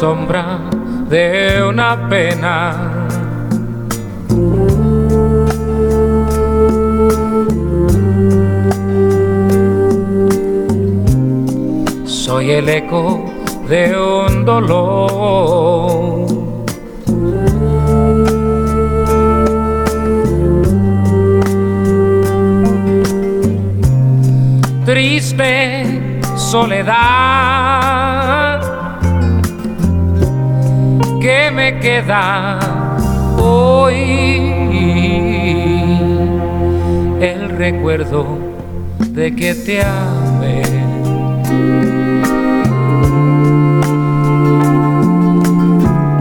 sombra de una pena. Soy el eco de un dolor. Triste soledad queda hoy el recuerdo de que te amé.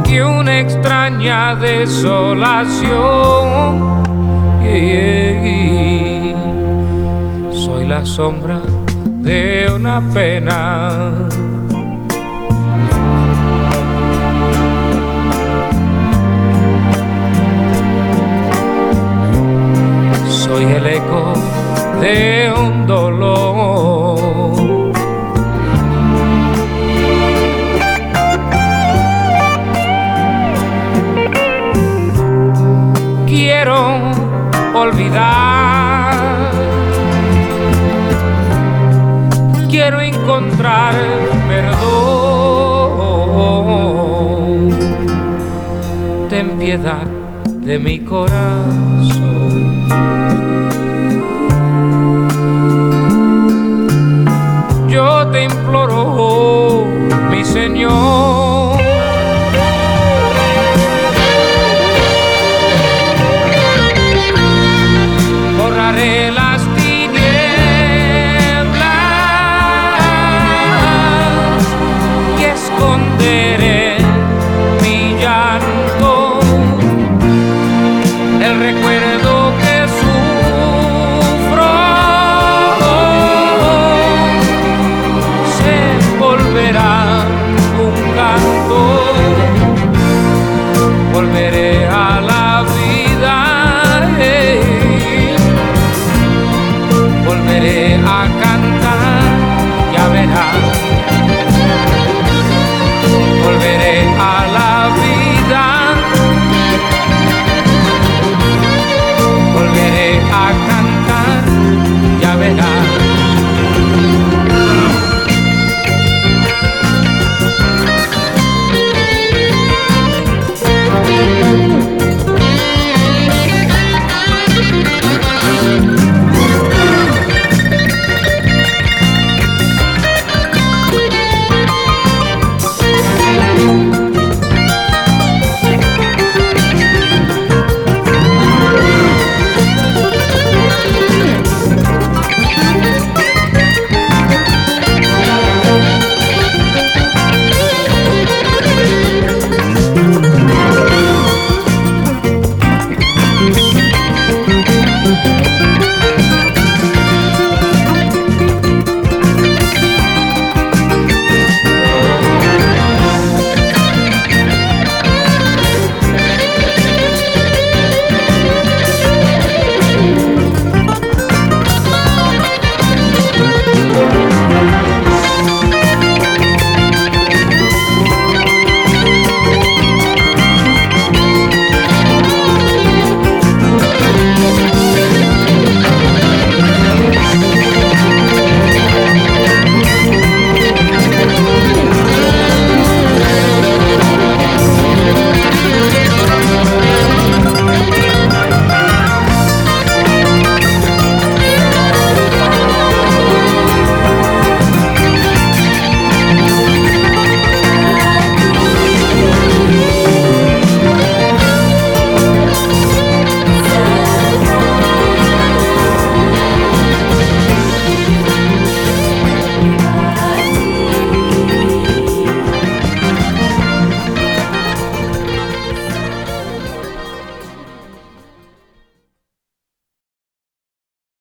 Y una extraña desolación. Soy la sombra de una pena. Soy el eco de un dolor. Quiero olvidar. Quiero encontrar perdón. Ten piedad de mi corazón. Te mi Señor. Borraré las tinieblas y esconderé